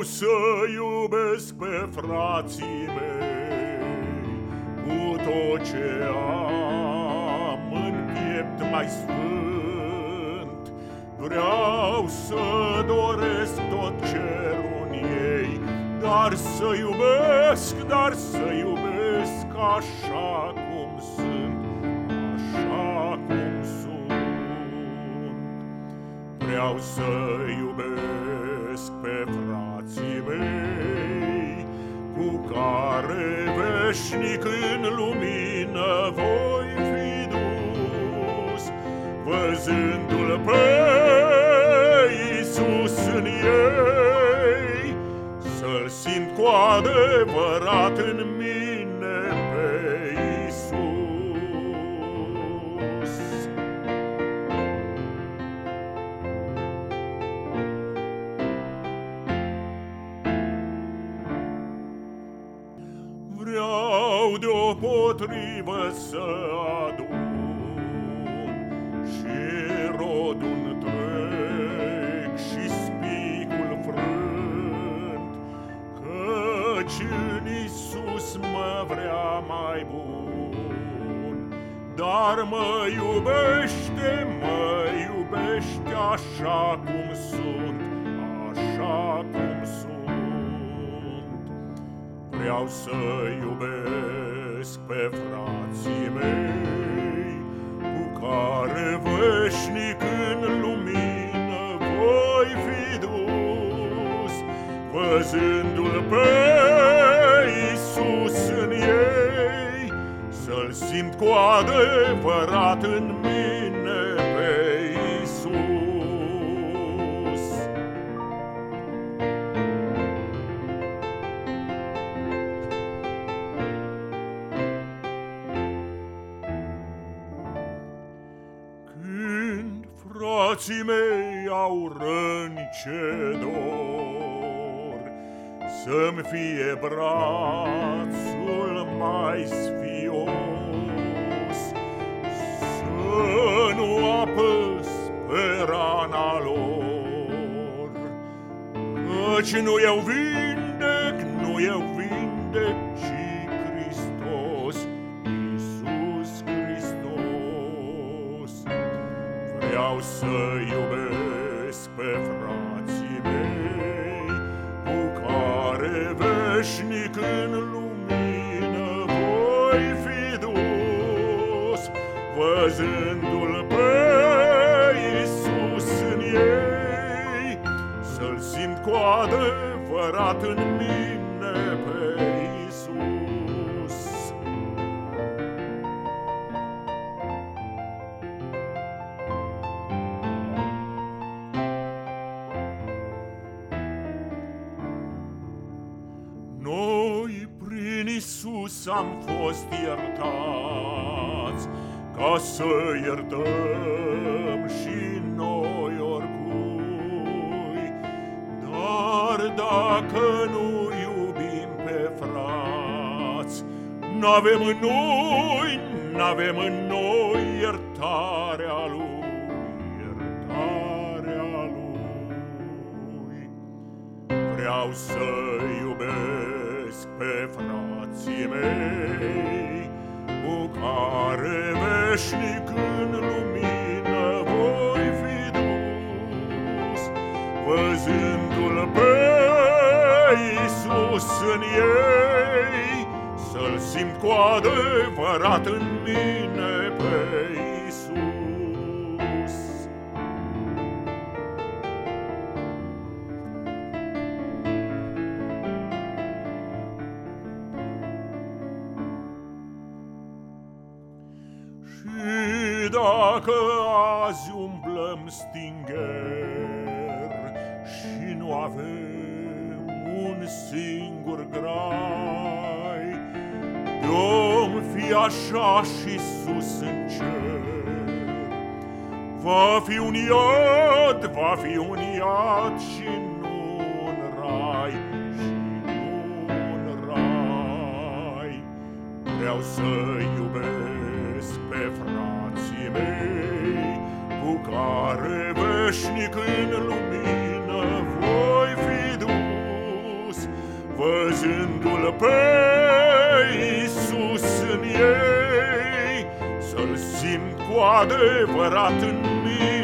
Vreau să iubesc pe frații mei Cu tot ce am în piept mai sfânt. Vreau să doresc tot cerul ei Dar să iubesc, dar să iubesc așa cum sunt Așa cum sunt. Vreau să iubesc iubesc pe frații mei, Cu care veșnic în lumină voi fi dus, Văzându-L pe Iisus în ei, Să-L simt cu adevărat în mine Vreau deopotrivă să adun. Și rodul întreg și spicul frânt Căci în Iisus mă vrea mai bun. Dar mă iubește, mă iubește așa cum sunt Așa cum sunt. Vreau să iubesc pe frații mei Cu care veșnic în lumină voi fi dus Văzându-L pe Iisus în ei Să-L simt cu adevărat în mine Frații mei au răni ce dor Să-mi fie brațul mai sfios. Să nu apăs pe rana lor Căci nu eu vindec, nu eu vindec, Văzându-L pe Iisus în ei Să-L simt cu adevărat în mine pe Noi prin Isus am fost iertați Ca să iertăm și noi oricui. Dar dacă nu iubim pe frați N-avem în noi, n-avem în noi iertarea Lui Iertarea Lui. Vreau să iubesc iubesc pe frații mei, Cu care veșnic în lumină voi fi dus, Văzându-L pe Iisus în ei, Să-L simt cu adevărat în mine pe Iisus. Dacă azi umblăm stingher Și nu avem un singur grai Vom fi așa și sus în cer. Va fi un iad, va fi un iad și nu un rai Și nu un rai. Vreau să iubesc pe frații mei, cu care veșnic în lumină voi fi dus, văzându-l pe Iisus în ei, să-l simt cu adevărat în mine.